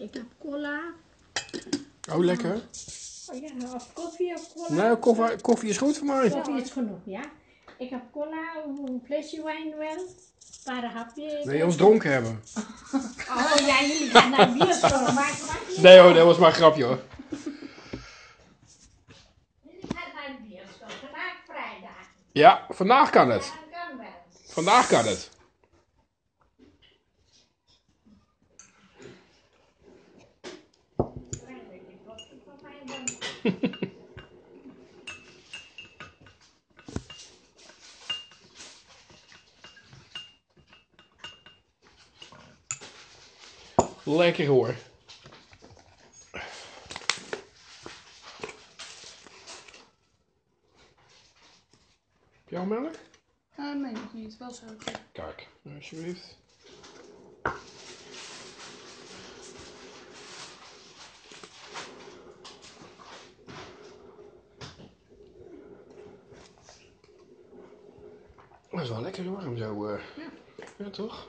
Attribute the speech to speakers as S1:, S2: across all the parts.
S1: ik heb cola.
S2: Oh, lekker.
S1: Oh ja, of koffie of cola.
S2: Nou, koffie, koffie is goed voor mij.
S1: Koffie is genoeg, ja. Ik heb cola, een flesje wijn wel. Een paar hapjes.
S2: Nee, ons dronken hebben.
S1: Oh ja, jullie gaan naar bioscoop. Maar
S2: Nee hoor, dat was maar een grapje hoor.
S1: Jullie gaan naar de bioscoop. Vandaag vrijdag.
S2: Ja, vandaag kan het. Vandaag kan het.
S1: Klein beetje koffie voor mij dan.
S2: Lekker hoor. Heb je al melk?
S3: Ah, nee, nog niet. Wel suiker.
S2: Kijk, alsjeblieft. Dat is wel lekker warm zo.
S3: Ja.
S2: ja, toch?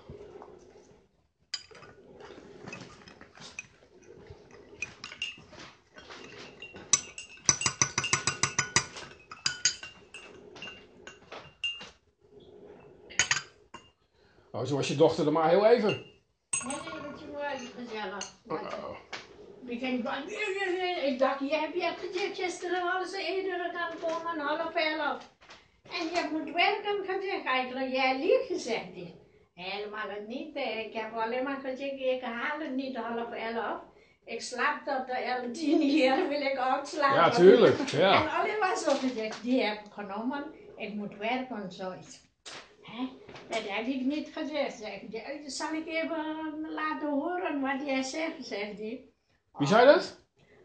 S2: Oh, zo was je dochter er maar heel even.
S1: Nee, nee, dat is mooi gezellig. Ik ging van, ik dacht, je hebt je gezegd gisteren alles eerder kan komen, half elf. En je moet werken gezegd, eigenlijk, jij lief gezegd is. Helemaal niet, ik heb alleen maar gezegd, ik haal het niet half elf. Ik slaap tot de elf, tien uur, wil ik ook slapen.
S2: Ja, tuurlijk. Ja.
S1: En alleen maar zo gezegd, die heb ik genomen, ik moet werken, zoiets. Hè? Dat heb ik niet gezegd, zeg ik. Zal ik even laten horen wat jij zegt, zegt hij.
S2: Wie zei dat?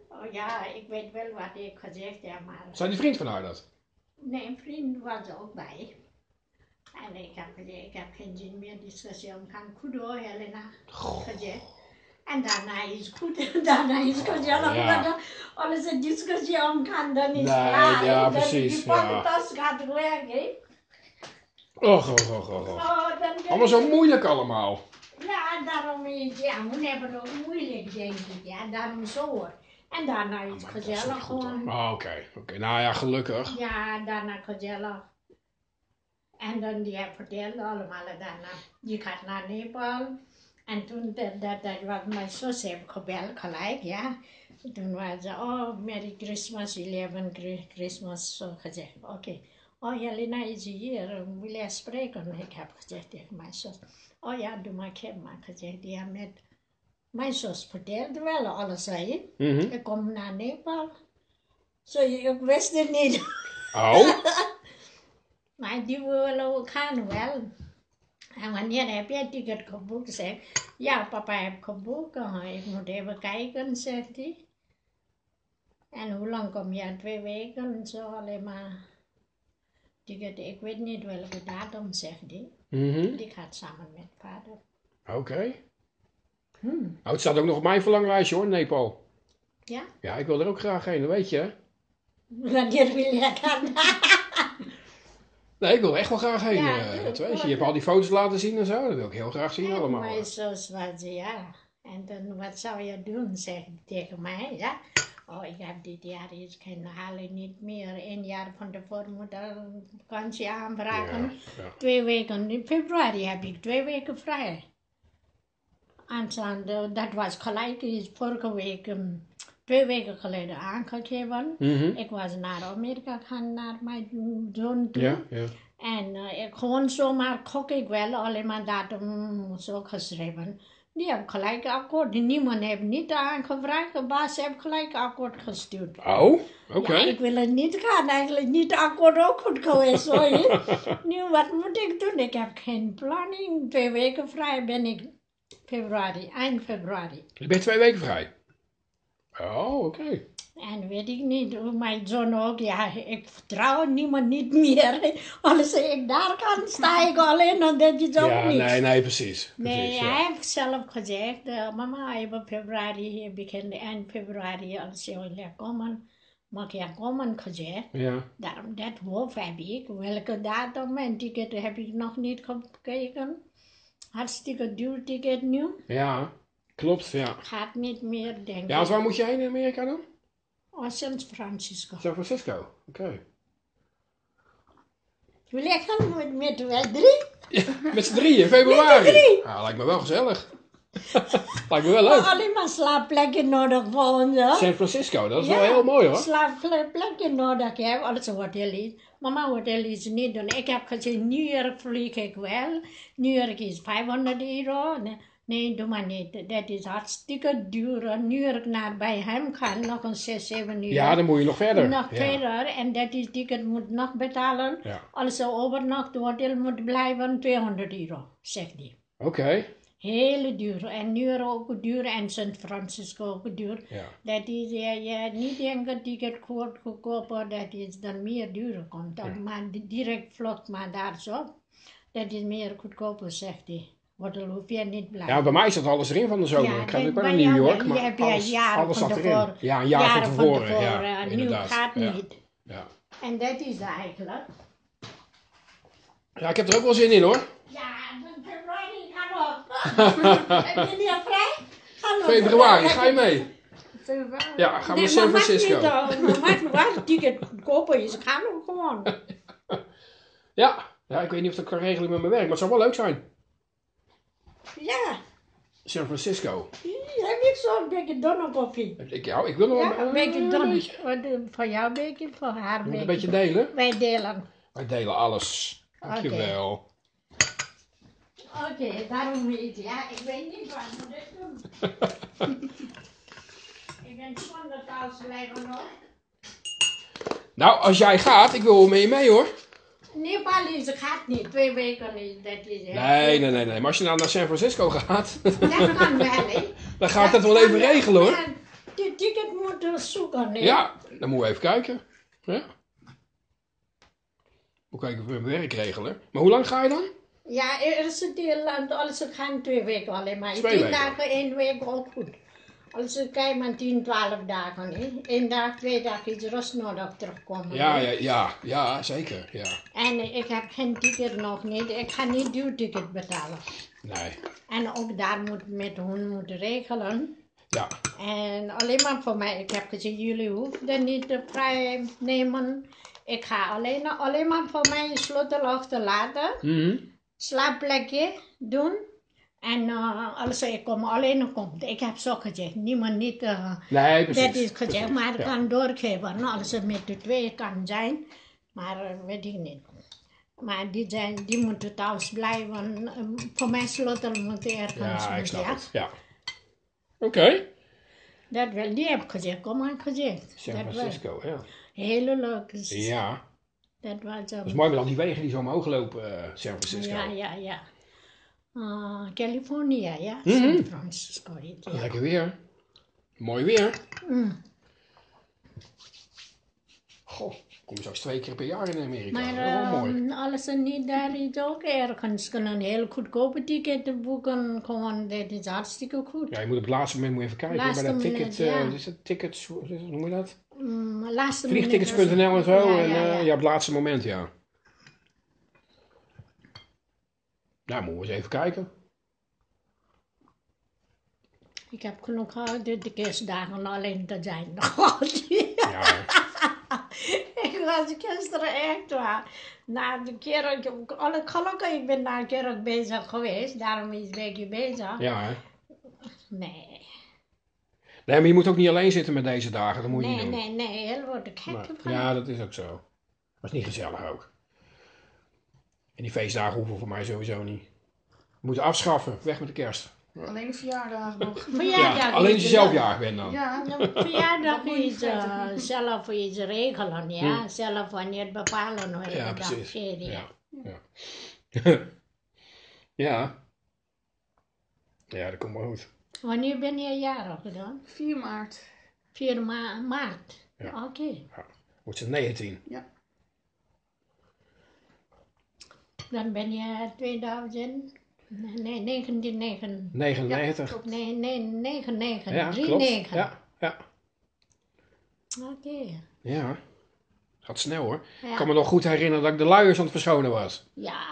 S1: Oh ja, ik weet wel wat ik gezegd heb, maar...
S2: Zei die vriend van haar dat?
S1: Nee, een vriend was er ook bij. En ik heb gezegd, ik heb geen zin meer discussie om gaan goed hoor, Helena. Gezegd. En daarna is het goed, daarna is het gezellig.
S2: Ja.
S1: Als een discussie om kan, dan is het
S2: Nee,
S1: klaar.
S2: ja, precies,
S1: Die
S2: ja.
S1: gaat werken. Hè.
S2: Och, och, och, och, och.
S1: Oh, dan
S2: Allemaal zo moeilijk allemaal.
S1: Ja, daarom is ja, we hebben het ook moeilijk, denk ik. Ja, daarom zo hoor. En daarna is
S2: niet
S1: gezellig
S2: goed,
S1: gewoon.
S2: Ah, oké. Oké, nou ja, gelukkig.
S1: Ja, daarna gezellig. En dan die vertelde allemaal daarna. Die gaat naar Nepal. En toen, dat, dat, dat was mijn zus heb gebeld gelijk, ja. Toen was ze, oh, Merry Christmas, jullie hebben Chri- Christmas zo gezegd. Oké. Oh, Jelena is hier, wil jij spreken? Ik heb gezegd tegen mijn zus. Oh ja, doe maar, ik heb maar gezegd, ja, met... Mijn zus vertelde wel alles, hè.
S2: Mhm.
S1: Ik kom naar Nepal. Zo, ik wist het niet.
S2: Oh,
S1: Maar die willen ook gaan wel. En wanneer heb je ticket geboekt? Zeg ja, papa heb geboekt. Oh, Ik moet even kijken, zegt hij. En hoe lang kom je? Twee weken, zo alleen maar. Ticket, ik weet niet welke datum, zegt.
S2: Mhm.
S1: Die gaat samen met vader.
S2: oké.
S1: Hmm.
S2: Nou, het staat ook nog op mijn verlanglijstje hoor, Nepal.
S1: Ja?
S2: Ja, ik wil er ook graag heen, dat weet je. hè?
S1: Wanneer wil je gaan?
S2: Nee, ik wil echt wel graag heen,
S1: Ja,
S2: eh, dat weet je.
S1: ik
S2: Je hebt al die foto's laten zien en zo, dat wil ik heel graag zien allemaal.
S1: Mijn zus was, ja. En dan, wat zou je doen, zegt hij tegen mij, ja. Oh, ik heb dit jaar iets geen halen niet meer. Een jaar van tevoren moet een vakantie aanvragen.
S2: Ja, ja.
S1: Twee weken, in februari heb ik twee weken vrij. Aanstaande, dat was gelijk, is vorige week, ehm, twee weken geleden aangegeven.
S2: Mhm.
S1: Ik was naar Amerika gaan, naar mijn zoon toe.
S2: Ja.
S1: En eh, ik gewoon zomaar gok ik wel, alleen maar datum zo geschreven. Die heb gelijk akkoord. Niemand heeft niet aangevraagd, de baas heeft gelijk akkoord gestuurd.
S2: Oh, oké.
S1: Ja, ik wil het niet gaan, eigenlijk niet akkoord ook goed geweest hoor. nu, wat moet ik doen? Ik heb geen planning. Twee weken vrij ben ik. Februari, eind februari.
S2: Je bent twee weken vrij. Oh, oké.
S1: En weet ik niet, hoe mijn zoon ook, ja, ik vertrouw niemand niet meer. Als ik daar kan, sta ik alleen, dan dat is ook
S2: Ja,
S1: niet.
S2: nee, nee, precies.
S1: Nee,
S2: precies ja.
S1: hij heeft zelf gezegd, eh, mama, even februari, begin eind februari, als je wil komen, mag je komen gezegd.
S2: Ja,
S1: Daarom, dat hoofd heb ik. Welke datum en ticket heb ik nog niet gekeken. Hartstikke duur ticket nu.
S2: ja. Klopt, ja.
S1: Gaat niet meer, denk
S2: Ja,
S1: ik.
S2: waar moet heen in Amerika dan?
S1: Oh, San Francisco.
S2: San Francisco. Oké.
S1: Wil jij gaan met, met wij drie?
S2: Met z'n drieën, februari.
S1: Met drie.
S2: Ja, lijkt me wel gezellig. lijkt me wel leuk.
S1: Alleen maar slaapplekken nodig voor ons. hè?
S2: San Francisco, dat is
S1: Ja,
S2: wel heel mooi hoor.
S1: Slaapplekken nodig hebben, alles hotel is. Mijn hotel is niet doen. Ik heb gezien, New York vlieg ik wel. New York is 500 euro. Nee, nee, doe maar niet. Dat is hartstikke duur. New York naar bij hem gaan, nog een 6, 7 uur.
S2: Ja, dan moet je nog verder.
S1: Nog
S2: ja.
S1: verder. En dat is ticket moet nog betalen.
S2: Ja.
S1: Als ze overnacht hotel moet blijven, 200 euro, zegt hij.
S2: Oké.
S1: Hele duur. En New York ook duur en San Francisco ook duur.
S2: Ja.
S1: Dat is, ja, ja, niet denken ticket kort goedkoper, dat is dan meer duurder komt. Dan Maar di- direct vlucht maar daar zo. Dat is meer goedkoper, zegt hij. Want dan hoef je niet blijven.
S2: ja, bij mij zit alles erin van de zomer.
S1: Ja,
S2: ik ga bij
S1: bij
S2: New York, maar
S1: ja
S2: alles,
S1: jaren
S2: alles
S1: van
S2: zat erin.
S1: tevoren.
S2: Ja, een jaar
S1: Jaren
S2: van
S1: van
S2: tevoren.
S1: tevoren,
S2: ja,
S1: nu gaat niet.
S2: Ja.
S1: En dat is eigenlijk.
S2: ja, ik heb er ook wel zin in hoor.
S1: Ja, dan februari gaan we. Heb je niet vrij? Gaan we.
S2: Februari, ga je mee?
S3: Februari.
S2: Ja, gaan we naar San Francisco.
S1: niet, maar maakt niet waar het ticket goedkoper is. Gaan we gewoon.
S2: Ja. ja, ik weet niet of dat kan regelen met mijn werk, maar het zou wel leuk zijn.
S1: Ja,
S2: San Francisco.
S1: heb ik zo'n beetje donnerkoffie.
S2: Ik, ja, ik wil nog
S1: Ja, een beetje
S2: een beetje.
S1: Wat, eh, Voor jou een beetje, voor haar
S2: Je moet
S1: een
S2: een
S1: beetje.
S2: beetje delen.
S1: Wij delen.
S2: Wij delen alles. Dankjewel.
S1: Oké, daarom niet. Ja, ik weet niet wat moet ik doen. ik ben zonder thuis nog.
S2: Nou, als jij gaat, ik wil wel met je mee hoor.
S1: Nepal is, gaat niet. Twee weken is dat is
S2: Nee, nee, nee, nee. Maar als je nou naar San Francisco gaat,
S1: Dat kan wel, hè.
S2: dan ga ik dat wel even regelen hoor.
S1: Ja, Die ticket moeten zoeken, hè.
S2: Ja, dan moeten we even kijken. Ja. Moet kijken of we mijn werk regelen. Maar hoe lang ga je dan?
S1: Ja, eerste deel, als ik gaan twee weken alleen maar.
S2: Twee
S1: dagen, één week ook goed. Als ik kijk maar 10, 12 dagen. hè. Eén dag, twee dagen is rust nodig terugkomen.
S2: Ja, ja, ja, ja zeker. Ja.
S1: En ik heb geen ticket nog niet. Ik ga niet duur ticket betalen.
S2: Nee.
S1: En ook daar moet met hun moeten regelen.
S2: Ja.
S1: En alleen maar voor mij. Ik heb gezegd, jullie hoeven niet te vrij nemen. Ik ga alleen, alleen maar voor mij een sleutel achterlaten.
S2: Mhm.
S1: slaapplekje doen. En uh, als ik kom alleen komt, ik heb zo gezegd, niemand niet, uh,
S2: Nee,
S1: dat is gezegd, maar ik
S2: Ja.
S1: kan doorgeven als het met de twee kan zijn. Maar uh, weet ik niet. Maar die, zijn, die moeten thuis blijven. Um, voor mijn sleutel moet ergens
S2: Ja, ik snap
S1: ja.
S2: het. Ja. Oké.
S1: Dat wel, die heb ik gezegd, kom maar gezegd.
S2: San Francisco, ja.
S1: hele leuk.
S2: Ja.
S1: Dat was
S2: Dat is
S1: um,
S2: mooi met al die wegen die zo omhoog lopen, eh, San Francisco.
S1: ja, ja, ja. Uh, California, ja.
S2: Mhm.
S1: San Francisco. heet, ja.
S2: Lekker weer. Mooi weer.
S1: Mm.
S2: Goh, kom je straks twee keer per jaar in Amerika.
S1: Maar
S2: wel mooi.
S1: ehm, alles en niet daar is ook ergens kunnen heel goedkope ticketen boeken. Gewoon, dat is hartstikke goed.
S2: Ja, je moet op het laatste moment moet je even kijken
S1: Laatste
S2: bij dat ticket,
S1: ja.
S2: eh, wat is het tickets, hoe noem je dat?
S1: Mm,
S2: Vliegtickets.nl en zo.
S1: Ja,
S2: en,
S1: ja,
S2: eh,
S1: ja.
S2: ja, op het laatste moment, ja. Nou, moeten we eens even kijken.
S1: Ik heb genoeg gehad de, de kerstdagen alleen te zijn.
S2: Ja, hè.
S1: ik was gisteren echt waar. Na de kerk, alle- gelukkig ik ben naar de kerk bezig geweest. Daarom is Becky bezig.
S2: ja hè.
S1: Nee,
S2: Nee, maar je moet ook niet alleen zitten met deze dagen. Dat moet je
S1: nee,
S2: niet doen.
S1: nee, nee. Heel wordt ik gek
S2: Maar- ja, dat is ook zo. Dat is niet gezellig ook. En die feestdagen hoeven voor mij sowieso niet. We moeten afschaffen. Weg met de kerst.
S3: Alleen de verjaardag nog.
S1: Verjaardag
S2: Ja, alleen als je zelf jarig bent dan.
S3: Ja.
S1: Verjaardag
S3: Dat moet je vergeten.
S1: zelf iets regelen, ja.
S2: Hm.
S1: Zelf wanneer bepalen welke
S2: Ja,
S1: dag ja.
S2: Ja. Ja. ja. Ja, dat komt wel goed.
S1: Wanneer ben je jarig dan?
S3: 4 maart.
S1: 4 ma maart.
S2: Ja.
S1: Oké.
S2: Wordt ze 19.
S1: Dan ben je 2000... Nee, 1999.
S2: 99.
S1: Nee, nee, 99.
S2: Ja,
S1: 39.
S2: klopt. Ja, ja.
S1: Oké.
S2: Ja. Gaat snel hoor.
S1: Ja.
S2: Ik kan me nog goed herinneren dat ik de luiers aan het verschonen was.
S1: Ja.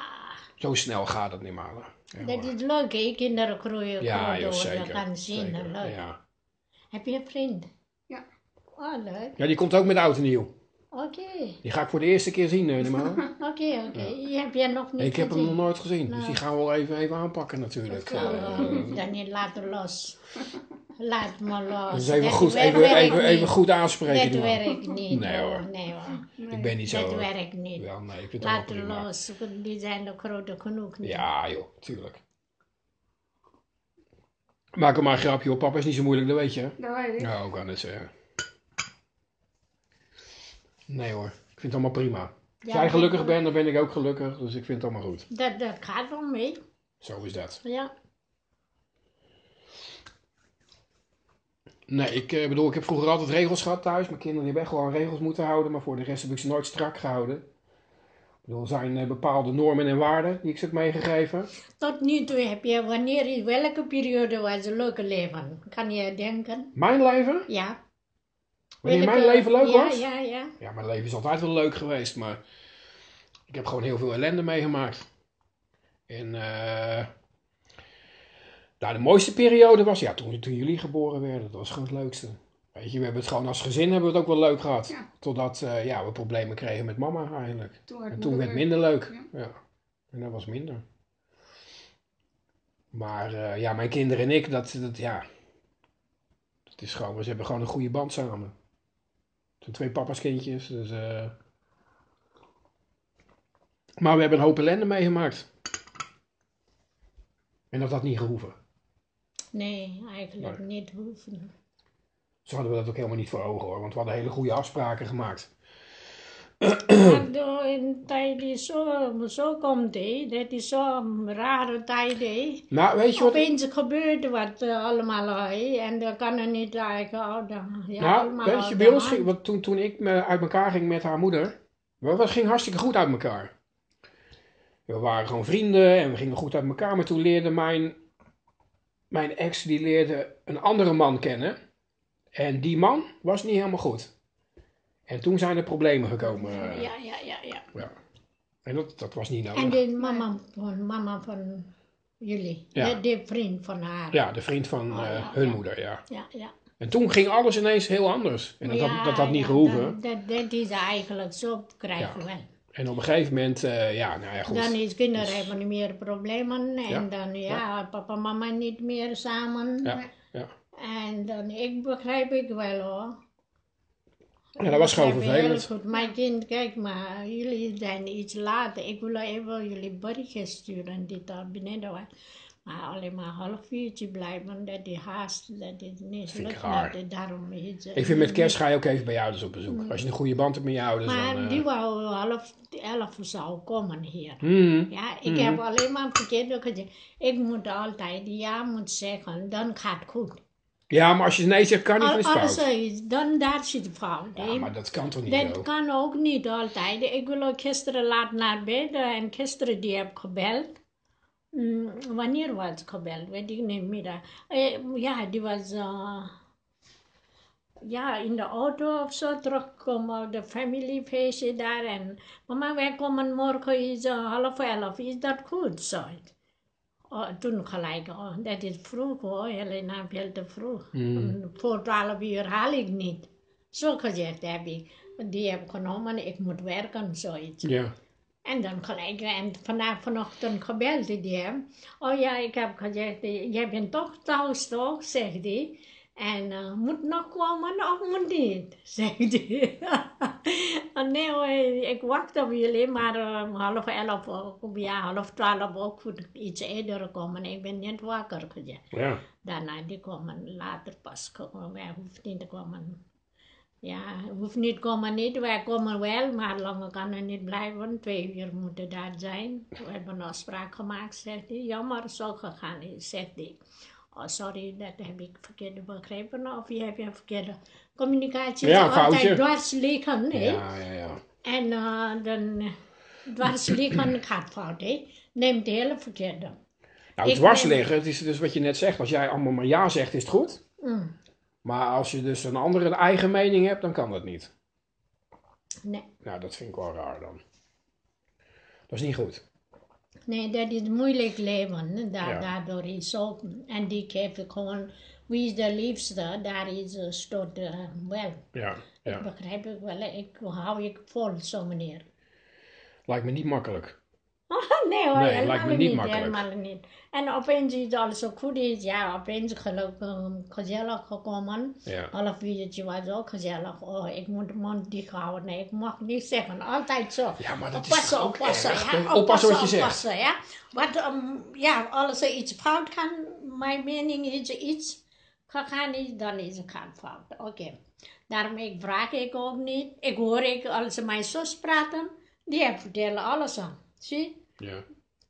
S2: Zo snel gaat het niet, Malen. Ja,
S1: Dat
S2: hoor.
S1: is leuk, hè? Kinderen groeien
S2: ja
S1: door,
S2: zeker.
S1: dat gaan zien.
S2: zeker,
S1: Leuk.
S2: Ja.
S1: Heb je een vriend?
S3: Ja.
S1: Oh, leuk.
S2: ja, die komt ook met oud en nieuw.
S1: Oké,
S2: Die ga ik voor de eerste keer zien, eh, die Malen.
S1: oké, oké. Die heb jij nog niet
S2: Ik heb hem nog nooit gezien, dus
S1: Nou.
S2: die gaan we wel even, even aanpakken natuurlijk.
S1: Oh,
S2: Eh,
S1: dan niet laten los. Laat me los.
S2: dus even
S1: Dat
S2: goed, even, even, goed aanspreken.
S1: Dat werkt niet.
S2: Nee, hoor.
S1: Nee hoor.
S2: Ik ben niet zo.
S1: Dat werkt niet.
S2: Ja, nee, ik vind het
S1: Laat los. Die zijn er groot genoeg. niet.
S2: Ja, joh, tuurlijk. Maak er maar een grapje, hoor. Papa is niet zo moeilijk, dat weet je.
S3: Dat weet ik.
S2: Ja, ik kan het zeggen. Nee hoor, ik vind het allemaal prima. Als jij gelukkig bent, dan ben ik ook gelukkig. Dus ik vind het allemaal goed.
S1: Dat, dat gaat wel mee.
S2: Zo is dat.
S1: Ja.
S2: Nee, ik eh, bedoel, ik heb vroeger altijd regels gehad thuis. Mijn kinderen hebben echt gewoon regels moeten houden. Maar voor de rest heb ik ze nooit strak gehouden. Ik bedoel, er zijn eh, bepaalde normen en waarden die ik ze heb meegegeven.
S1: Tot nu toe heb je, wanneer, welke periode was een leuke leven? Kan je denken?
S2: Mijn leven?
S1: Ja.
S2: Wanneer mijn
S1: Welke-
S2: leven leuk
S1: ja,
S2: was?
S1: Ja, ja.
S2: Ja, mijn leven is altijd wel leuk geweest, maar ik heb gewoon heel veel ellende meegemaakt. En eh nou, de mooiste periode was ja, toen, toen jullie geboren werden. Dat was gewoon het leukste. Weet je, we hebben het gewoon als gezin hebben we het ook wel leuk gehad.
S3: Ja.
S2: Totdat eh, ja, we problemen kregen met mama eigenlijk.
S3: Toen werd
S2: En
S3: het
S2: toen werd het minder leuk.
S3: Ja.
S2: Ja. En dat was minder. Maar eh, ja, mijn kinderen en ik, dat, dat ja. Het is gewoon, we hebben gewoon een goede band samen. Zijn twee papa's kindjes, dus. eh. Maar we hebben een hoop ellende meegemaakt. En dat had niet gehoeven.
S1: Nee, eigenlijk niet hoeven.
S2: Zo hadden we dat ook helemaal niet voor ogen hoor, want we hadden hele goede afspraken gemaakt.
S1: Maar door een tijd die zo, zo komt, hè, dat is zo'n rare tijd. hè.
S2: Nou, weet je wat?
S1: Opeens gebeurt wat eh, allemaal, hè, en dat kan er niet uithouden. Ja,
S2: nou, weet je, bij ons
S1: hand.
S2: ging, want toen, toen ik me uit elkaar ging met haar moeder, dat ging hartstikke goed uit elkaar. We waren gewoon vrienden en we gingen goed uit elkaar, maar toen leerde mijn, mijn ex, die leerde een andere man kennen. En die man was niet helemaal goed. En toen zijn er problemen gekomen. eh,
S1: Ja, ja, ja, ja.
S2: En dat, dat was niet nodig.
S1: En de mama van, mama van jullie,
S2: Ja.
S1: de, de vriend van haar.
S2: Ja, de vriend van
S1: Oh,
S2: eh,
S1: ja,
S2: hun
S1: ja.
S2: moeder, ja.
S1: ja. ja.
S2: En toen ging alles ineens heel anders. En dat,
S1: Ja,
S2: had, dat had niet
S1: ja,
S2: gehoeven.
S1: Dat, dat, dat is eigenlijk zo krijg je
S2: Ja.
S1: wel.
S2: En op een gegeven moment, eh, ja, nou ja, goed.
S1: Dan is kinderen hebben niet meer problemen en
S2: Ja,
S1: dan ja, papa en mama niet meer samen.
S2: Ja, ja.
S1: En dan, ik begrijp ik wel hoor.
S2: Ja, dat was gewoon vervelend.
S1: goed. Mijn kind, kijk maar, jullie zijn iets later. Ik wil even jullie berichtje sturen die daar beneden was. Maar alleen maar een half uurtje blijven, dat die haast, dat is niet
S2: Vind
S1: lukt. Daarom is
S2: Ik vind met kerst ga je ook even bij je ouders op bezoek. Als je een goede band hebt met je ouders,
S1: Maar
S2: dan... eh,
S1: die wou half elf zou komen hier.
S2: hmm,
S1: Ja, ik
S2: Mhm.
S1: heb alleen maar verkeerd gezegd. Ik moet altijd ja moet zeggen, dan gaat het goed.
S2: Ja, maar als je nee zegt, kan niet, dan is
S1: alles
S2: fout.
S1: is, dan daar zit de fout.
S2: Ja, maar dat kan toch niet
S1: Dat
S2: zo?
S1: kan ook niet altijd. Ik wil ook gisteren laat naar bed en gisteren die heb gebeld. Mm, wanneer was het gebeld? Weet ik niet meer. Eh, ja, die was eh, ja, in de auto of zo terugkomen, de familyfeestje daar. En mama, wij komen morgen is eh, half elf. Is dat goed? Zo. Oh, toen gelijk, oh, dat is vroeg hoor, Helena, veel te vroeg. Voor twaalf uur haal ik niet. Zo gezegd heb ik. Die heb ik genomen, ik moet werken, zoiets.
S2: Ja.
S1: En dan gelijk, en vandaag vanochtend gebeld die hem. Oh ja, ik heb gezegd, jij bent toch thuis toch, zegt hij. En eh, moet nog komen of moet niet, zegt hij. oh, nee hoor, ik wacht op jullie, maar eh, half elf, ook, ja, half twaalf ook goed, iets eerder komen. Ik ben niet wakker gezegd.
S2: Ja.
S1: Daarna, die komen later pas komen. Wij hoeven niet te komen. Ja, hoeft niet komen niet. Wij komen wel, maar langer kan er niet blijven. Twee uur moeten daar zijn. We hebben een afspraak gemaakt, zegt hij. Jammer, zo gegaan is, zegt hij. Oh, sorry, dat heb ik verkeerd begrepen. Of je hebt een verkeerde communicatie.
S2: Ja,
S1: altijd
S2: foutje.
S1: dwars liggen, hè.
S2: Ja, ja, ja.
S1: En dan dwars liggen gaat fout, hè. Neemt de hele verkeerde.
S2: Nou,
S1: Ik
S2: dwars het is dus wat je net zegt. Als jij allemaal maar ja zegt, is het goed.
S1: Mm,
S2: Maar als je dus een andere eigen mening hebt, dan kan dat niet.
S1: nee.
S2: Nou, dat vind ik wel raar dan. Dat is niet goed.
S1: Nee, dat is moeilijk leven. Da
S2: Ja.
S1: Daardoor is ook. En die geeft gewoon. Wie is de liefste? Daar is uh, stort uh, wel.
S2: Ja, ja.
S1: Begrijp ik wel. Ik hou ik vol zo meneer.
S2: Lijkt me niet makkelijk.
S1: nee hoor,
S2: Nee,
S1: helemaal
S2: me niet
S1: niet,
S2: makkelijk.
S1: helemaal niet. En opeens is alles zo goed is, ja, opeens gelukkig um, gezellig gekomen.
S2: Ja.
S1: Half uurtje was ook gezellig. Oh, ik moet de mond dicht houden. Nee, ik mag niet zeggen. Altijd zo.
S2: Ja, maar dat is
S1: oppassen,
S2: ook
S1: oppassen,
S2: erg?
S1: ja.
S2: Oppassen wat je zegt.
S1: oppassen, ja. Wat, um, ja, als er iets fout kan, mijn mening is iets gegaan is, dan is het gaan fout. Oké. Daarom ik vraag ik ook niet. Ik hoor ik als mijn zus praten, die vertellen alles aan. Zie?
S2: Ja.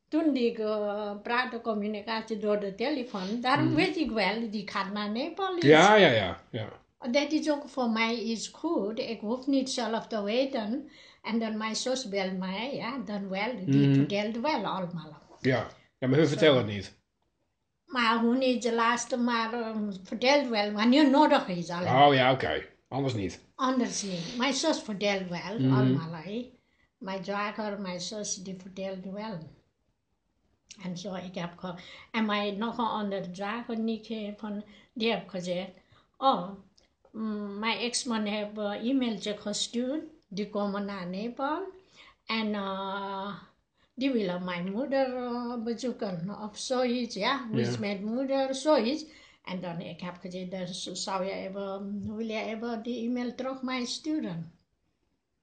S1: Toen ik uh, praatte communicatie door de telefoon, daarom weet ik wel, die gaat naar Nepal. is.
S2: Ja, ja, ja. ja.
S1: Dat is ook voor mij is goed. Ik hoef niet zelf te weten. En dan mijn zus belt mij, ja, dan wel. Die vertelt wel allemaal.
S2: Ja, ja maar hun vertellen het niet.
S1: Maar hoe niet de laatste, maar um, vertelt wel wanneer nodig is. Alleen.
S2: Oh ja, oké. Anders niet.
S1: Anders niet. Mijn zus vertelt wel
S2: Mhm.
S1: allemaal. Mijn zwager, mijn zus, die vertelt wel. En zo, ik heb ge... En mijn nog een andere zwager, Nieke, van, die heb gezegd... Oh, mm, mijn ex-man heeft een e-mailtje gestuurd. Die komen naar Nepal. En eh, die willen mijn moeder bezoeken. Of zoiets, ja. Is
S2: Ja.
S1: met moeder, zoiets. En dan, ik heb gezegd, dus zou je even, wil je even die e-mail terug mij sturen?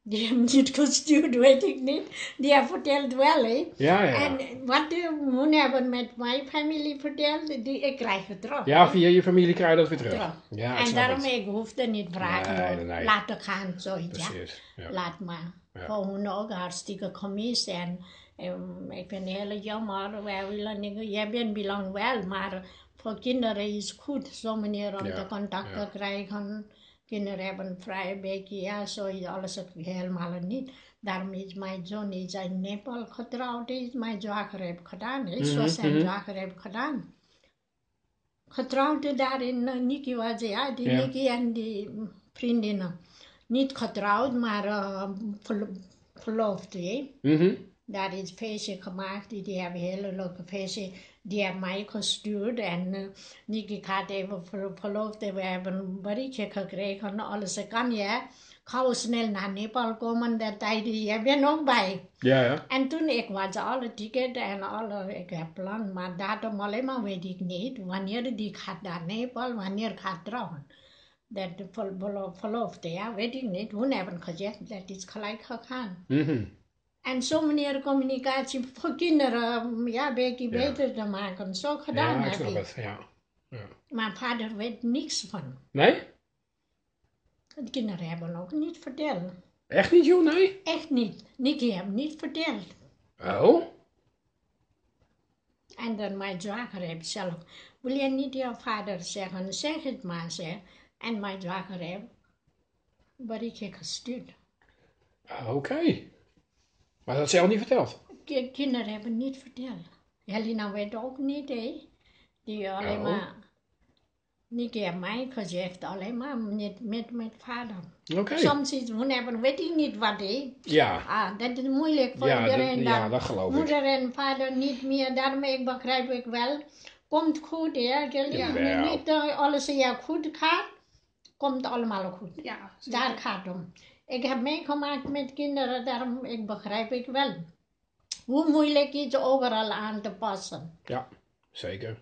S1: Die niet gestuurd, weet ik niet. Die hebben verteld wel, hè.
S2: Ja, ja.
S1: En wat de hun hebben met mijn familie verteld, die, ik krijg het terug.
S2: Ja, via je familie krijg je dat weer terug.
S1: Terug.
S2: Ja,
S1: en daarom,
S2: het.
S1: ik hoefde niet vragen,
S2: Nee, nee, nee.
S1: laten gaan, zoiets, ja.
S2: Precies. Ja.
S1: Laat maar.
S2: Ja.
S1: Voor hun ook hartstikke gemist. En ehm, ik vind het heel jammer. Wij willen niet, jij bent belang wel, maar voor kinderen is het goed, zo manier om
S2: Ja,
S1: de contact
S2: ja.
S1: te krijgen. Kinderen hebben vrije beetje, ja, zo is alles ook helemaal niet. Daarom is mijn zoon is in Nepal getrouwd, is mijn zwager heb gedaan, hè. zo
S2: Mhm,
S1: zijn
S2: mhm.
S1: zwager heb gedaan. Getrouwd daar in uh, Niki was, ja, die
S2: Ja.
S1: Niki en die mm, vriendinnen. Niet getrouwd, maar uh, verlo verloofd, hè.
S2: Mhm.
S1: Daar is een feestje gemaakt, die, hebben een hele leuke feestje. Die hebben mij gestuurd en uh, Niki gaat even ver, verloofd we hebben een berichtje gekregen. Alles kan je, gauw snel naar Nepal komen, dat tijd, jij bent ook bij.
S2: Ja, ja.
S1: En toen ik was alle ticket en alle, ik heb plan, maar datum alleen maar weet ik niet. Wanneer die gaat naar Nepal, wanneer gaat trouwen. Dat de ver- verlo- verloofde, ja, weet ik niet. Hun hebben gezegd, dat is gelijk gegaan.
S2: Mhm.
S1: En zo manier communicatie voor kinderen, ja, een beetje
S2: Ja.
S1: beter te maken. Zo gedaan
S2: Ja, ik
S1: heb
S2: snap
S1: ik.
S2: het. Ja.
S1: Mijn vader weet niks van.
S2: Nee?
S1: De kinderen hebben ook niet verteld.
S2: Echt niet, joh? Nee?
S1: Echt niet. Nicky heeft niet verteld.
S2: Oh?
S1: En dan mijn zwager heeft zelf, wil je niet jouw vader zeggen, zeg het maar, zeg. En mijn zwager heeft berichtje gestuurd.
S2: Ah, Oké. Maar dat zelf niet verteld.
S1: Ki- kinderen hebben niet verteld. Helena weet ook niet, hè. Die alleen
S2: Oh.
S1: maar, Nicky heeft mij gezegd, alleen maar met, met mijn vader.
S2: Oké.
S1: Soms is, hebben, weet ik niet wat, hè.
S2: Ja.
S1: Ah, dat is moeilijk voor
S2: Ja,
S1: iedereen.
S2: dat, ja, dat geloof ik.
S1: Moeder en vader niet meer, daarom ik begrijp ik wel. Komt goed, ja.
S2: Jawel.
S1: Niet alles ja goed gaat, komt allemaal goed.
S3: Ja,
S1: Daar gaat het om. Ik heb meegemaakt met kinderen, daarom ik begrijp ik wel. Hoe moeilijk het overal aan te passen.
S2: Ja, zeker.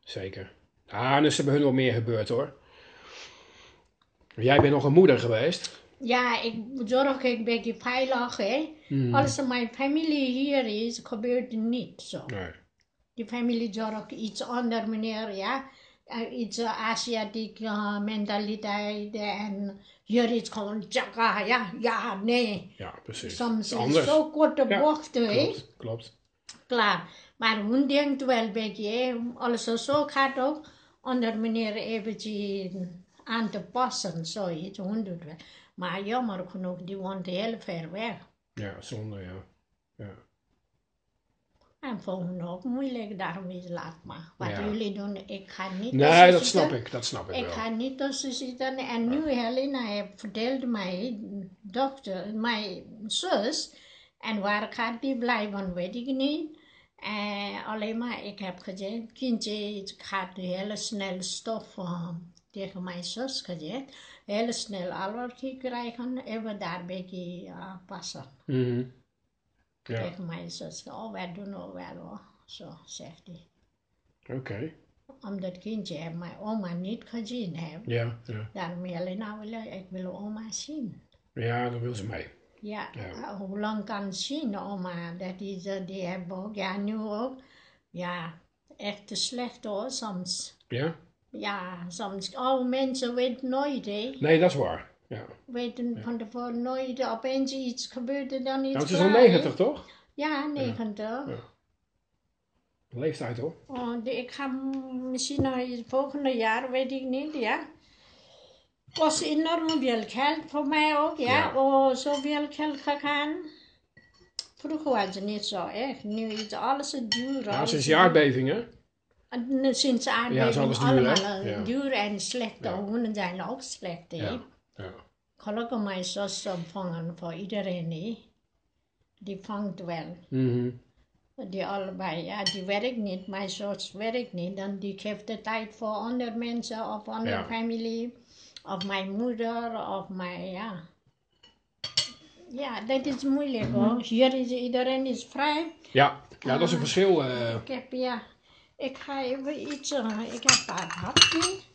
S2: Zeker. Ah, en er is er bij hun wel meer gebeurd hoor. Jij bent nog een moeder geweest.
S1: Ja, ik zorg ik een beetje veilig, hè.
S2: Hmm.
S1: Als mijn familie hier is, gebeurt het niet zo.
S2: Nee.
S1: Die familie zorgt iets anders, meneer, ja. Eh, iets uh, Aziatisch uh, mentaliteit en hier is gewoon tjaka, ja, ja, nee.
S2: Ja, precies.
S1: Soms is
S2: Anders.
S1: zo korte
S2: Ja,
S1: bochten, hè.
S2: Klopt, klopt.
S1: Klaar. Maar hun denkt wel een beetje, het zo gaat ook, onder meneer eventjes aan te passen, zoiets. Hun doet wel. Maar jammer genoeg, die woont heel ver weg.
S2: Ja, zonde, ja. ja.
S1: Hun ook moeilijk, daarom is laat maar. Wat
S2: Ja.
S1: jullie doen, ik ga niet
S2: Nee, dat snap ik, dat snap ik
S1: Ik
S2: wel.
S1: ga niet tussen zitten. En nu Helena heeft verteld mij, dochter, mijn zus, En waar gaat die blijven, weet ik niet. En alleen maar, ik heb gezegd, kindje, gaat hele snel stof eh, tegen mijn zus gezegd. Hele snel allergie krijgen, even daar een beetje eh, passen.
S2: Mhm. Ja,
S1: Tegen mijn zus, oh, wij doen het wel hoor. Zo zegt hij.
S2: oké.
S1: Omdat kindje heb mijn oma niet gezien heb.
S2: Ja, ja.
S1: Daarom alleen nou wil ik, wil oma zien.
S2: Ja, dan wil ze mee.
S1: Ja,
S2: Ja.
S1: eh, hoe lang kan zien oma? Dat is, eh, die hebben ook, ja nu ook. Ja, echt te slecht hoor, soms.
S2: Ja?
S1: Ja, soms. Oude mensen weten nooit, hè.
S2: Nee, dat is waar. Ja.
S1: Weten van tevoren nooit. Opeens iets gebeurt er dan iets.
S2: Nou, het is al
S1: klaar, hè.
S2: 90, toch?
S1: Ja, 90.
S2: Ja. Leeftijd hoor.
S1: Oh, ik ga misschien nog het volgende jaar, weet ik niet, ja. Was enorm veel geld voor mij ook, ja.
S2: Ja.
S1: Oh, zoveel geld gegaan. Vroeger was het niet zo echt. Nu is alles duur.
S2: Ja, sinds
S1: duur.
S2: aardbeving, hè?
S1: En Sinds aardbeving
S2: is alles duur,
S1: allemaal
S2: Ja.
S1: duur en slecht. De
S2: Ja.
S1: honden zijn ook slecht, hè.
S2: Ja.
S1: Gelukkig mijn zus ontvangen voor iedereen, hè. Die vangt wel.
S2: Mhm.
S1: Die allebei, ja, die werkt niet. Mijn zus werkt niet. Dan die geeft de tijd voor andere mensen of andere
S2: Ja.
S1: familie. Of mijn moeder, of mijn, ja. Ja, dat is moeilijk hoor. Hier is iedereen is vrij.
S2: Ja. ja, dat is een verschil.
S1: Ik heb, ja, ik ga even iets, eh, ik heb een paar hapjes.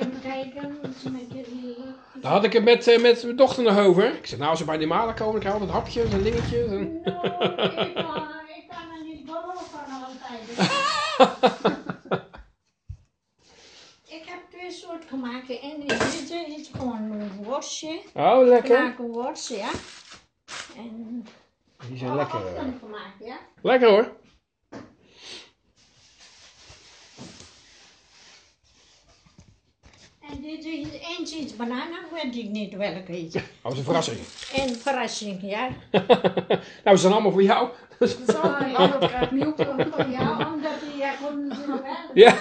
S1: even kijken, iets met die
S2: Daar had ik het met, eh, met mijn dochter nog over. Ik zei, nou, als ze bij die malen komen, dan krijg je altijd hapjes en dingetjes. En...
S1: Ik, kan- ik kan er niet beloven altijd. ik heb twee soorten gemaakt. En deze is gewoon een worstje.
S2: Oh, lekker.
S1: Knaken worst, ja. En
S2: Die zijn lekker.
S1: gemaakt, ja.
S2: Lekker hoor.
S1: En dit is eentje is banana, weet ik niet welke is.
S2: Dat was een verrassing.
S1: En verrassing, ja.
S2: nou, ze zijn allemaal voor jou.
S3: Zo, oh, dat krijgt nieuw.
S1: Voor jou, omdat die ja, kon ze wel.
S2: Ja.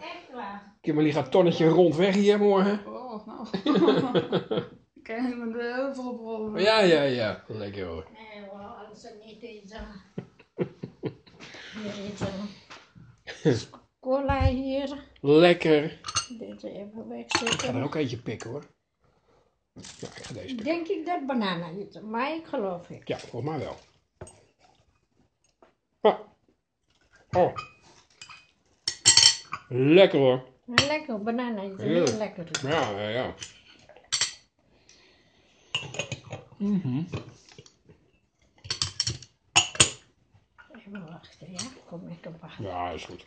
S1: Echt waar.
S2: Kimberly gaat tonnetje rond weg hier morgen.
S3: Oh, nou. Ik kan helemaal de heuvel oprollen.
S2: Ja, ja, ja. Lekker hoor.
S1: Nee hoor, als het niet is. Hier is een cola hier.
S2: Lekker.
S1: Even
S2: Ik ga er
S1: wegzetten.
S2: ook eentje pikken hoor. Ja, ik ga deze pikken.
S1: Denk ik dat banana is, maar ik geloof ik.
S2: Ja, volgens mij wel. Ah. Oh. Lekker hoor.
S1: Lekker, heel
S2: Heerlijk.
S1: lekker.
S2: Ja, ja, ja. Mhm.
S1: Even wachten, ja. Kom ik op wachten.
S2: Ja, is goed.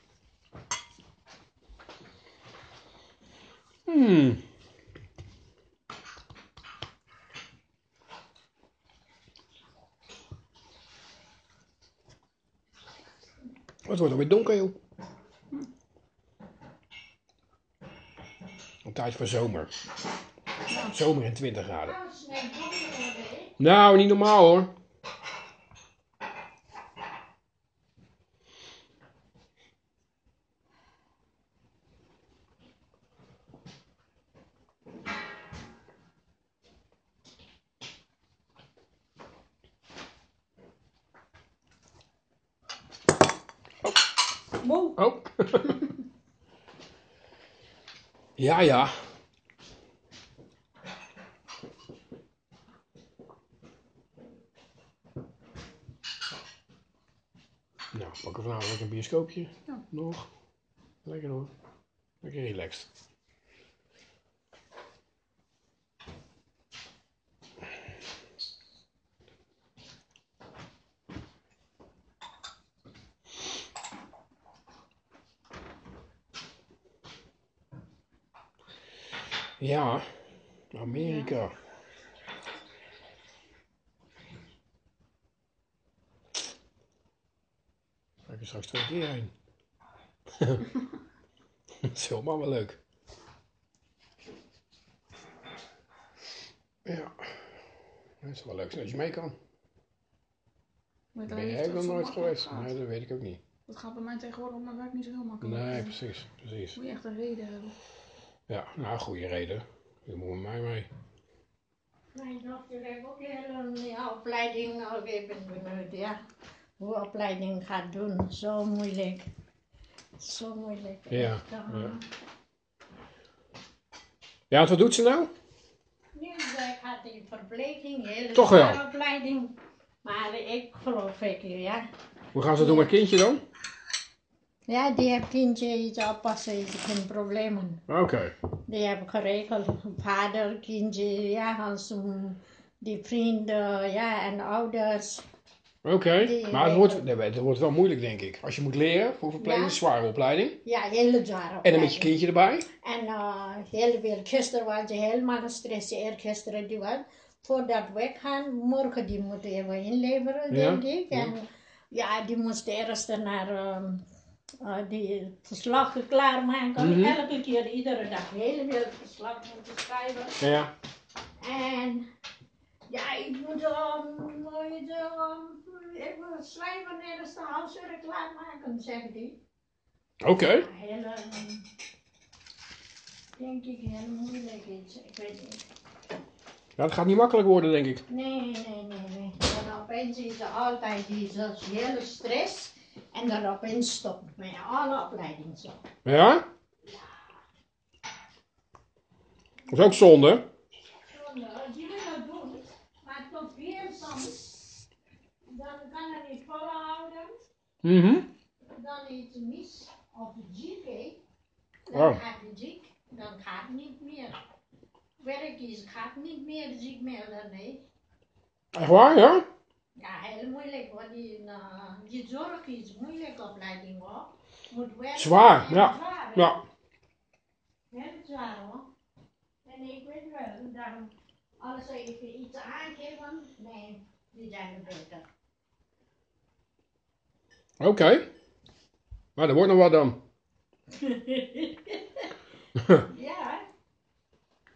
S2: Hmm. Het wordt alweer donker, joh. Een tijd voor zomer. Zomer in 20 graden. Nou, niet normaal hoor.
S1: Wow.
S2: Oh. ja, ja. Nou, pakken we nou lekker een bioscoopje.
S3: Ja.
S2: Nog. Lekker hoor. Lekker relaxed. Ja, Amerika. Ga ik er straks twee keer heen. Dat is helemaal wel leuk. Ja, dat is wel leuk als je mee kan.
S3: Weet
S2: Ben jij ook nog
S3: het
S2: nooit geweest? Nee,
S3: gaat.
S2: dat weet ik ook niet.
S3: Dat gaat bij mij tegenwoordig op mijn werk niet zo heel makkelijk.
S2: Nee,
S3: Eh,
S2: precies, precies.
S3: Moet je echt een reden hebben.
S2: Ja, nou, goede reden. Je moet met mij mee.
S1: Mijn dochter heeft ook een opleiding al even benut, ja. Hoe opleiding gaat doen, zo moeilijk. Zo moeilijk.
S2: Ja,
S1: echt,
S2: ja. Ja, want wat doet ze nou?
S1: Nu, had die verpleging, hele
S2: Toch wel?
S1: opleiding. Maar ik geloof ik, ja.
S2: Hoe gaan ze doen met kindje dan?
S1: Ja, die heb kindje iets oppassen, is geen problemen.
S2: Oké.
S1: Die heb geregeld. Vader, kindje, ja, als um, die vrienden, ja, en ouders.
S2: Oké. Maar het wordt, nee, het wordt wel moeilijk, denk ik. Als je moet leren voor verpleging,
S1: Ja.
S2: zware opleiding.
S1: Ja, hele zware
S2: En dan met je kindje erbij.
S1: En uh, heel veel, gisteren was je helemaal gestrest, eergisteren die was. Voordat we gaan, morgen die moeten even inleveren,
S2: Ja,
S1: denk ik. En ja, die moest eerst naar ehm, eh, die verslag klaarmaken.
S2: Mhm.
S1: Elke keer, iedere dag, heel veel verslag moeten schrijven.
S2: Ja.
S1: En ja, ik moet um, nooit um, even schrijven eerst de huiswerk klaarmaken, zegt hij.
S2: Oké.
S1: Ja, heel, ehm, denk ik, heel moeilijk is. Ik weet niet.
S2: Ja, het gaat niet makkelijk worden, denk ik.
S1: Nee, nee, nee, nee. En opeens is er altijd die sociale stress. En dan opeens stopt met alle opleidingen zo.
S2: Ja? Dat is ook zonde.
S1: Zonde, die willen doen, maar te veel soms. Dan kan het niet volhouden.
S2: Mhm.
S1: Dan iets mis. Of ziek, hè.
S2: Oh.
S1: Dan gaat het ziek. Dan gaat het niet meer. Werk is, gaat niet meer ziek melden, nee.
S2: Echt waar, ja?
S1: Ja, heel moeilijk, want die, uh, die zorg is moeilijk opleiding hoor. Moet werken.
S2: Zwaar, ja.
S1: Zwaar, hè.
S2: Ja.
S1: Heel zwaar hoor. En ik weet wel, daarom, als ze even iets aangeven, nee, die zijn er beter.
S2: Oké. Maar er wordt nog wat dan.
S1: Ja,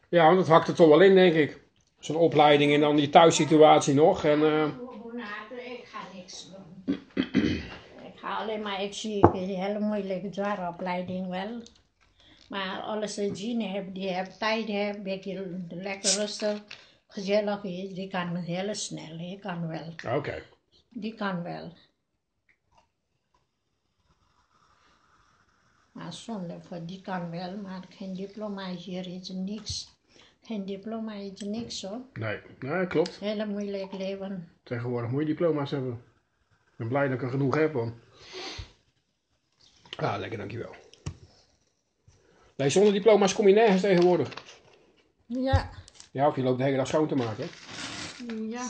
S2: Ja, want dat hakt er toch wel in, denk ik. Zo'n opleiding en dan die thuissituatie nog. En, eh,
S1: hoe later, ik ga niks doen. ik ga alleen maar, ik zie een hele moeilijke, zware opleiding wel. Maar alles zien hebben, die hebben tijd, hebben, een beetje lekker rustig, gezellig is, die kan heel snel, die kan wel.
S2: oké.
S1: Die kan wel. Maar zonde voor die kan wel, maar geen diploma is hier is niks. Geen diploma is niks hoor.
S2: Nee, nee, klopt.
S1: Hele moeilijk leven.
S2: Tegenwoordig moet je diploma's hebben. Ik ben blij dat ik er genoeg heb, man. Ah, lekker, dankjewel. Nee, zonder diploma's kom je nergens tegenwoordig.
S1: Ja,
S2: Ja, of je loopt de hele dag schoon te maken.
S3: Ja.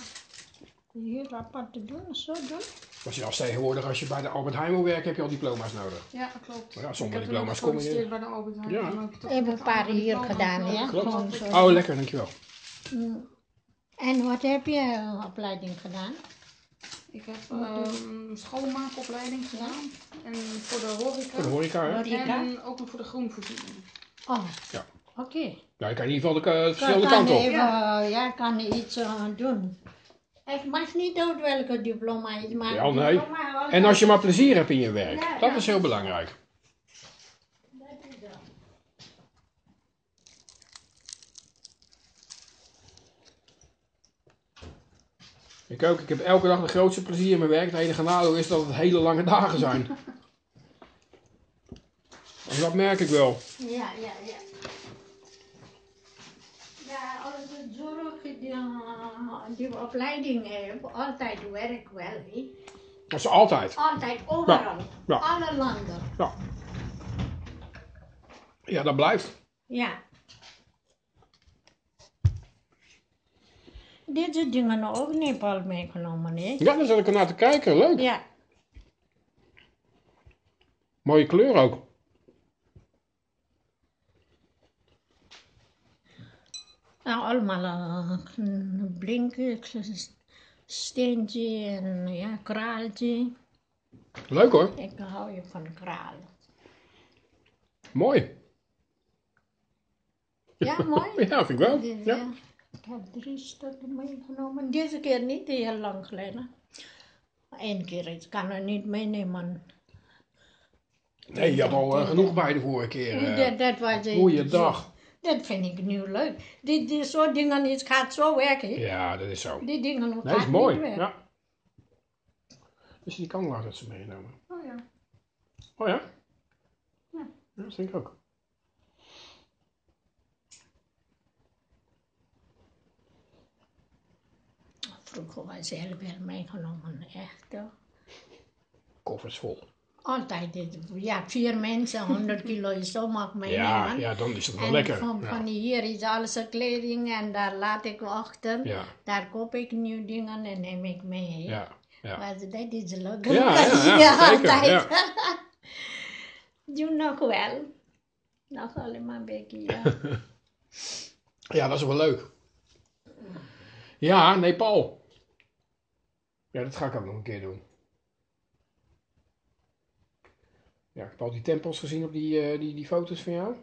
S1: hier apart te doen, zo doen.
S2: Als je als tegenwoordig, als je bij de Albert Heijn wil werken, heb je al diploma's nodig.
S3: Ja, klopt.
S2: Ja, zonder
S3: ik heb
S2: diploma's kom je
S3: gesolliciteerd bij de Albert Heijn.
S2: Ja.
S1: Even
S3: met
S1: een paar hier gedaan, ja.
S2: Klopt. Oh, lekker, dankjewel.
S1: En wat heb je opleiding gedaan?
S3: Ik heb ehm schoonmaakopleiding gedaan. En voor de horeca.
S2: Voor de horeca, hè?
S3: En ook nog voor de groenvoorziening.
S1: Oh,
S2: Ja.
S1: oké.
S2: Ja, je kan in ieder geval de, eh, verschillende
S1: kan
S2: kanten op.
S1: even, ja, kan iets eh, doen. Ik mag niet uit welke diploma is, maar
S2: Ja, nee.
S1: diploma
S2: En als je maar plezier hebt in je werk.
S1: Ja,
S2: Dat
S1: ja.
S2: is heel belangrijk.
S1: Dat is dat.
S2: Ik ook. Ik heb elke dag de grootste plezier in mijn werk. Het enige nadeel is dat het hele lange dagen zijn. En dat merk ik wel.
S1: Ja, ja, ja. Ja, als de zorg die, eh, die opleiding heeft, altijd werk wel, hè.
S2: Dat is altijd.
S1: Altijd, overal.
S2: ja.
S1: Alle landen.
S2: Ja. Ja, dat blijft.
S1: Ja. Deze dingen ook Nepal meegenomen, hè?
S2: Ja, daar zat ik er naar te kijken. Leuk.
S1: Ja.
S2: Mooie kleur ook.
S1: Nou, allemaal eh, een blinken, steentje en ja, kraaltje.
S2: Leuk hoor.
S1: Ik hou je van kraal.
S2: Mooi.
S1: Ja, mooi.
S2: Ja, vind ik wel. Ja.
S1: Ik heb drie stukken meegenomen. Deze keer niet, heel lang geleden. Eén keer, ik kan er niet meenemen.
S2: Nee, je had al eh, genoeg bij de vorige keer. eh.
S1: dat, dat was het.
S2: Goeiedag.
S1: Dat vind ik nu leuk. Die, die soort dingen het gaat zo werken.
S2: Ja, dat is zo.
S1: Die dingen
S2: Dat
S1: gaat
S2: is mooi. Ja. Dus die kan dat ze meegenomen.
S3: Oh ja.
S2: Oh ja?
S3: Ja.
S2: Ja, dat denk ik ook.
S1: Vroeger was ze heel veel meegenomen, echt. hoor.
S2: Koffers vol.
S1: Altijd, dit- ja, vier mensen, 100 kilo is zo mag meenemen.
S2: Ja, ja, dan is het wel
S1: en
S2: lekker.
S1: Van,
S2: Ja.
S1: van hier is alles kleding en daar laat ik achter.
S2: Ja,
S1: Daar koop ik nieuwe dingen en neem ik mee.
S2: ja, ja.
S1: Maar dat is leuk.
S2: Ja, ja, ja,
S1: altijd. Doe nog wel. Nog allemaal een beetje, ja.
S2: Ja, dat is wel leuk. Ja, Nepal. Ja, dat ga ik ook nog een keer doen. Ja, ik heb al die tempels gezien op die, eh, die, die foto's van jou.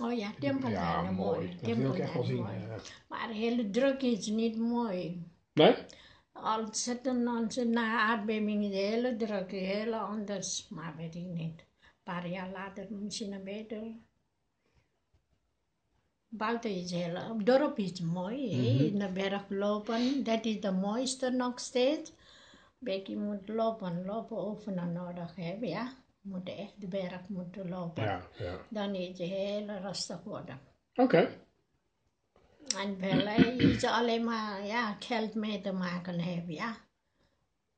S1: Oh ja, tempels
S2: ja,
S1: zijn
S2: mooi.
S1: mooi.
S2: Dat wil ik echt wel zien.
S1: Maar heel druk is niet mooi.
S2: Nee?
S1: Als het een onze na aardbeving is heel druk, heel anders. Maar weet ik niet. Een paar jaar later misschien een beter. Buiten is heel, het dorp is mooi?
S2: Mhm.
S1: in de berg lopen, dat is de mooiste nog steeds. Beetje moet lopen, lopen oefenen nodig hebben, ja. Moet echt de berg moeten lopen.
S2: Ja, ja.
S1: Dan is het heel rustig worden.
S2: Oké.
S1: En wel hè, is alleen maar ja, geld mee te maken hebben, ja.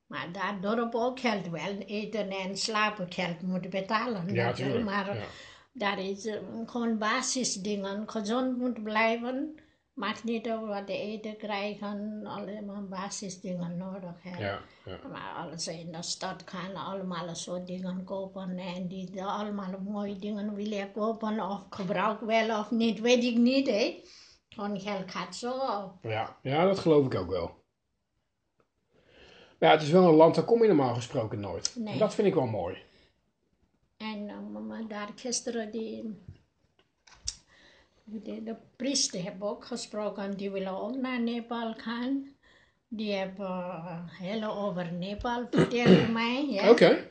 S1: Maar daar dorp ook geld wel. Eten en slapen geld moet betalen.
S2: Ja,
S1: dat wel.
S2: tuurlijk.
S1: Maar
S2: Ja.
S1: Daar is eh, gewoon basisdingen. Gezond moet blijven. Mag niet over wat te eten krijgen. Allemaal basisdingen nodig hebben.
S2: Ja, ja.
S1: Maar alles in de stad gaan allemaal zo dingen kopen en die de allemaal mooie dingen willen kopen of gebruik wel of niet, weet ik niet hè. Gewoon geld gaat zo.
S2: Ja, ja, dat geloof ik ook wel. Ja, het is wel een land, daar kom je normaal gesproken nooit.
S1: Nee.
S2: En dat vind ik wel mooi.
S1: Daar gisteren die, de, de priester hebben ook gesproken, die willen ook naar Nepal gaan. Die hebben uh, heel over Nepal verteld mij. Ja.
S2: Oké.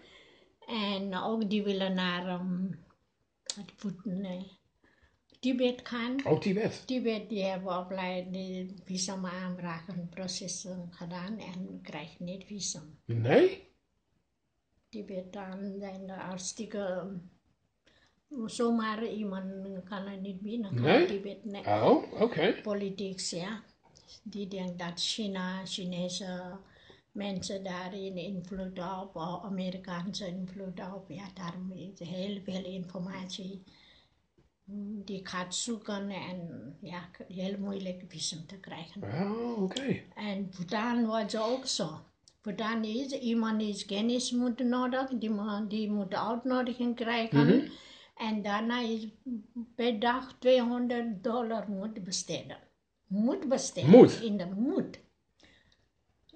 S1: En ook die willen naar um, nee, Tibet gaan.
S2: Oh, Tibet.
S1: Tibet die hebben opleiding, visum aanvragen proces gedaan en krijgt niet visum.
S2: Nee?
S1: Tibet dan zijn er hartstikke um, zomaar iemand kan er niet binnen gaan.
S2: Nee?
S1: Tibet, nee.
S2: Oh, oké.
S1: Politiek, ja. Die denkt dat China, Chinese mensen daarin invloed op, of Amerikaanse invloed op. Ja, daarom is heel veel informatie. mm, Die gaat zoeken en ja, heel moeilijk visum te krijgen.
S2: Oh, oké.
S1: En Bhutan was ook zo. Bhutan is, iemand is kennis moeten nodig, die, die moet uitnodiging krijgen.
S2: Mhm.
S1: En daarna is per dag 200 dollar moet besteden. Moet besteden.
S2: Moet.
S1: In de moet.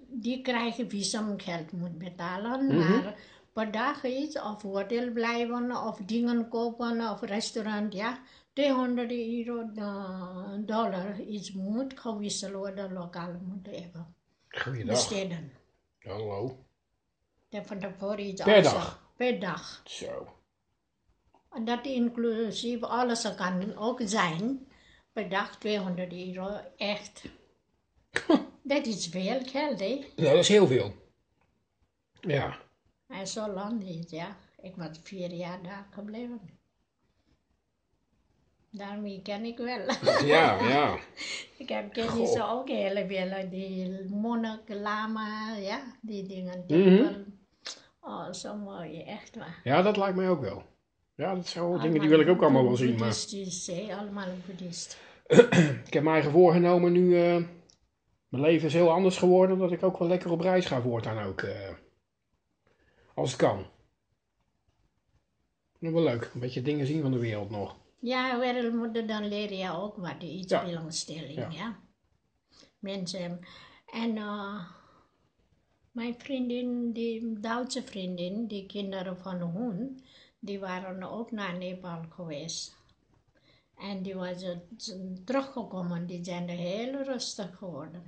S1: Die krijgen visumgeld moet betalen,
S2: Mhm.
S1: maar per dag is of hotel blijven of dingen kopen of restaurant, ja. 200 euro eh, dollar is moet gewisseld worden, lokaal moet hebben.
S2: Goeiedag.
S1: Besteden.
S2: Hallo.
S1: Van tevoren is
S2: Per dag?
S1: Per dag.
S2: Zo.
S1: Dat inclusief alles kan ook zijn. Per dag 200 euro, echt. dat is veel geld, hè.
S2: Ja, dat is heel veel. Ja.
S1: En zo lang is, ja. Ik was vier jaar daar gebleven. Daarmee ken ik wel.
S2: Ja, ja.
S1: ik heb kennis ook heel veel. Die monnik, lama, ja. Die dingen. tempel. Oh, zo mooi, echt waar.
S2: Ja, dat lijkt mij ook wel. Ja, dat zijn wel dingen die wil ik ook allemaal wel zien. Maar
S1: Boeddhistisch, hè, allemaal boeddhist.
S2: ik heb mij voorgenomen nu. eh, mijn leven is heel anders geworden. Dat ik ook wel lekker op reis ga voortaan ook. eh, als het kan. Nog wel leuk. Een beetje dingen zien van de wereld nog.
S1: Ja, wereldmoeder, dan leer je ook wat, iets
S2: Ja.
S1: belangstelling,
S2: Ja.
S1: ja. Mensen. En eh, mijn vriendin, die Duitse vriendin, die kinderen van hun, die waren ook naar Nepal geweest. En die was teruggekomen, die zijn er heel rustig geworden.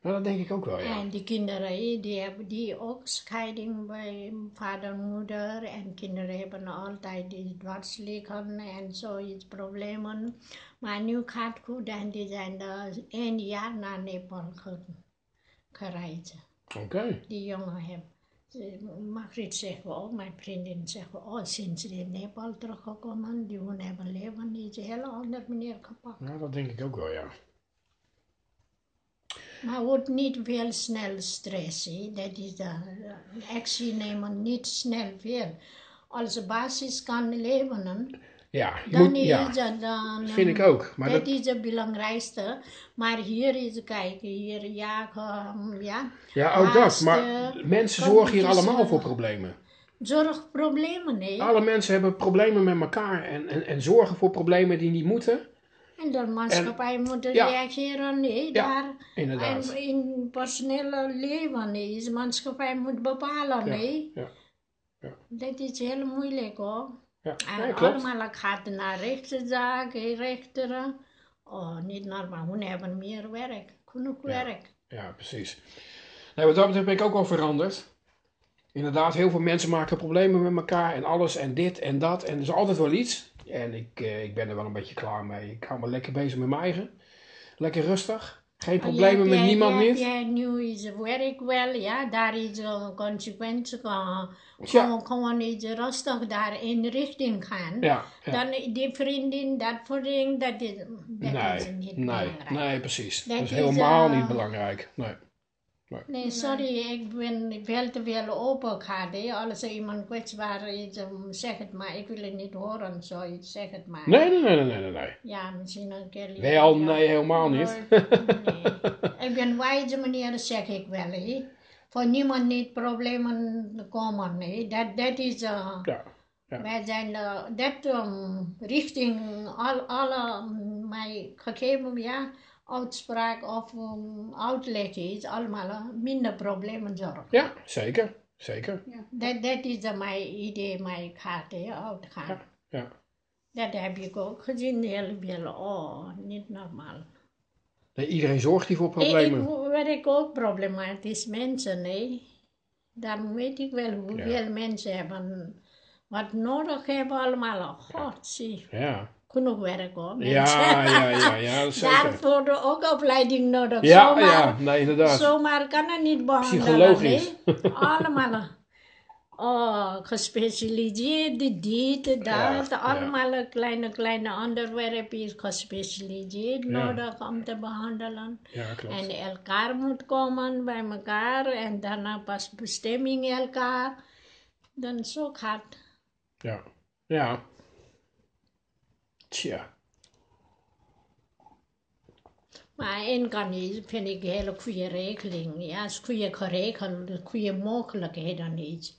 S2: Nou, dat denk ik ook wel, ja.
S1: En die kinderen, die hebben die ook scheiding bij vader en moeder. En kinderen hebben altijd die dwars liggen en zoiets problemen. Maar nu gaat het goed en die zijn er één jaar naar Nepal ge- gereisd.
S2: Oké.
S1: Die jongen hebben. Ze- Margriet zegt ook, mijn vriendin zegt, oh, sinds die in Nepal teruggekomen, die hun hebben leven is een hele andere manier gepakt.
S2: Nou, dat denk ik ook wel, ja.
S1: Maar wordt niet veel snel stress, dat is de actie nemen niet snel veel. Als basis kan leven,
S2: Ja, je
S1: dan
S2: moet,
S1: is
S2: ja,
S1: het dan...
S2: vind ik ook. Maar
S1: dat,
S2: dat,
S1: is het belangrijkste. Maar hier is kijken, hier jagen, ja.
S2: ja, ook dat. Maar
S1: eh,
S2: mensen zorgen hier allemaal
S1: eh,
S2: voor problemen.
S1: Zorgproblemen, nee.
S2: Alle mensen hebben problemen met elkaar en, en, en zorgen voor problemen die niet moeten.
S1: En de maatschappij moet
S2: ja.
S1: reageren, nee. Daar.
S2: Inderdaad.
S1: En in personele leven, nee. De maatschappij moet bepalen,
S2: Ja,
S1: nee.
S2: ja, ja.
S1: Dat is heel moeilijk, hoor.
S2: Ja,
S1: En allemaal gaat naar rechtszaken, rechteren. Oh, niet normaal. Hun hebben meer werk. Genoeg
S2: Ja.
S1: werk.
S2: Ja, precies. Nee, wat dat betreft ben ik ook wel veranderd. Inderdaad, heel veel mensen maken problemen met elkaar en alles en dit en dat. En er is altijd wel iets. En ik, eh, ik ben er wel een beetje klaar mee. Ik hou me lekker bezig met mijn eigen. Lekker rustig. Geen problemen met niemand meer.
S1: Ja, nu is het werk wel, ja. Daar is een consequentie. Gewoon, gewoon, iets rustig daar in richting gaan.
S2: Ja, ja.
S1: Dan die vriendin, dat vriendin, dat is, dat is
S2: nee,
S1: niet
S2: nee,
S1: belangrijk.
S2: nee, precies.
S1: Dat
S2: Dat is
S1: is,
S2: helemaal
S1: eh,
S2: niet belangrijk. Nee.
S1: Nee, sorry, ik ben veel te veel open gehad. hè. Als er iemand kwetsbaar is, zeg het maar. Ik wil het niet horen, zoiets, zeg het maar.
S2: Nee, nee, nee, nee, nee, nee.
S1: Ja, misschien een keer. liever,
S2: nee, helemaal niet.
S1: Nee. Ik ben wijze meneer, zeg ik wel. hè. Voor niemand niet problemen komen. hè. Dat, dat is... eh,
S2: Ja, ja.
S1: Wij zijn eh, dat um, richting al, alle um, mij gegeven ja, uitspraak of um, uitleg is allemaal minder problemen zorgen.
S2: ja zeker. Zeker.
S1: Dat, dat is mijn idee, mijn gaat hè, uitgaan.
S2: Ja, ja.
S1: Dat heb ik ook gezien, heel veel. Oh, niet normaal.
S2: Nee, iedereen zorgt hier voor
S1: Ik,
S2: problemen.
S1: ik werk ook problematisch mensen, nee. Dan weet ik wel hoeveel mensen hebben wat nodig hebben allemaal. God, zie.
S2: Ja.
S1: Genoeg werk hoor. mensen.
S2: Ja, ja, ja, ja, zeker.
S1: Daarvoor ook opleiding nodig.
S2: Ja,
S1: zomaar,
S2: ja, nee, inderdaad.
S1: zomaar kan het niet behandelen.
S2: Psychologisch.
S1: nee. Allemaal. Oh, gespecialiseerd, dit, dat.
S2: Ja, ja.
S1: allemaal kleine, kleine onderwerpen is gespecialiseerd
S2: Ja.
S1: nodig om te behandelen.
S2: Ja, klopt.
S1: En elkaar moet komen bij elkaar en daarna pas bestemming elkaar. Dan zo gaat.
S2: Ja. Ja. Tja.
S1: Maar één kant is, vind ik een hele goede regeling. Ja, is goede geregeld, goede mogelijkheden is.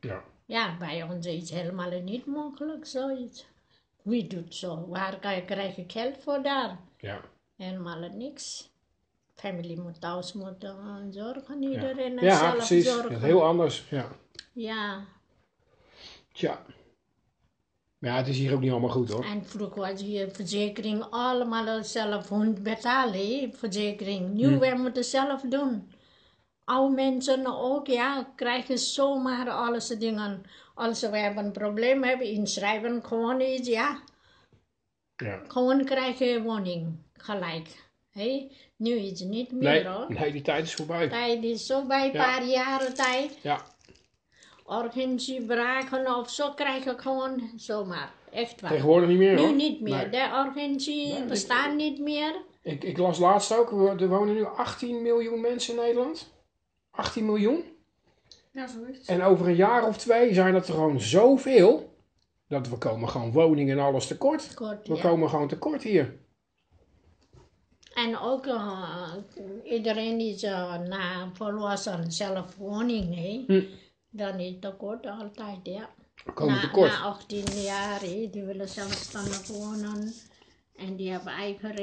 S2: Ja.
S1: Ja, bij ons is het helemaal niet mogelijk zoiets. Wie doet zo? Waar kan je, krijg je geld voor daar?
S2: Ja.
S1: Helemaal niks. Familie moet thuis moeten uh, zorgen, iedereen en
S2: Ja,
S1: zelf
S2: precies.
S1: Zorgen.
S2: is heel anders. Ja.
S1: Ja,
S2: Tja. Ja, het is hier ook niet allemaal goed hoor.
S1: en vroeger was hier verzekering allemaal zelf betalen, verzekering. Nu
S2: Hm.
S1: wij moeten zelf doen. Oude mensen ook, ja, krijgen zomaar alles dingen. Als we hebben een probleem hebben, inschrijven gewoon iets, ja.
S2: Ja.
S1: Gewoon krijgen woning, gelijk. Hé, Nu is het niet meer
S2: Nee,
S1: hoor.
S2: nee, die tijd is voorbij.
S1: Tijd is zo bij een
S2: Ja.
S1: paar jaren tijd.
S2: Ja.
S1: Urgentie vragen of zo krijg ik gewoon zomaar. Echt waar.
S2: Tegenwoordig niet meer
S1: Nu
S2: hoor.
S1: niet meer.
S2: Nee.
S1: De urgentie
S2: Nee,
S1: bestaat niet meer.
S2: Ik, ik las laatst ook, we- er wonen nu 18 miljoen mensen in Nederland. 18 miljoen.
S3: Ja, zo is het.
S2: En over een jaar of twee zijn het er gewoon zoveel. Dat we komen gewoon woningen en alles tekort.
S1: Kort,
S2: We
S1: ja.
S2: komen gewoon tekort hier.
S1: En ook eh, iedereen is uh, na volwassen zelf woning, hè.
S2: Hm.
S1: Dan is tekort altijd, ja.
S2: Komen
S1: na,
S2: tekort.
S1: na 18 jaar, die willen zelfstandig wonen. En die hebben eigen.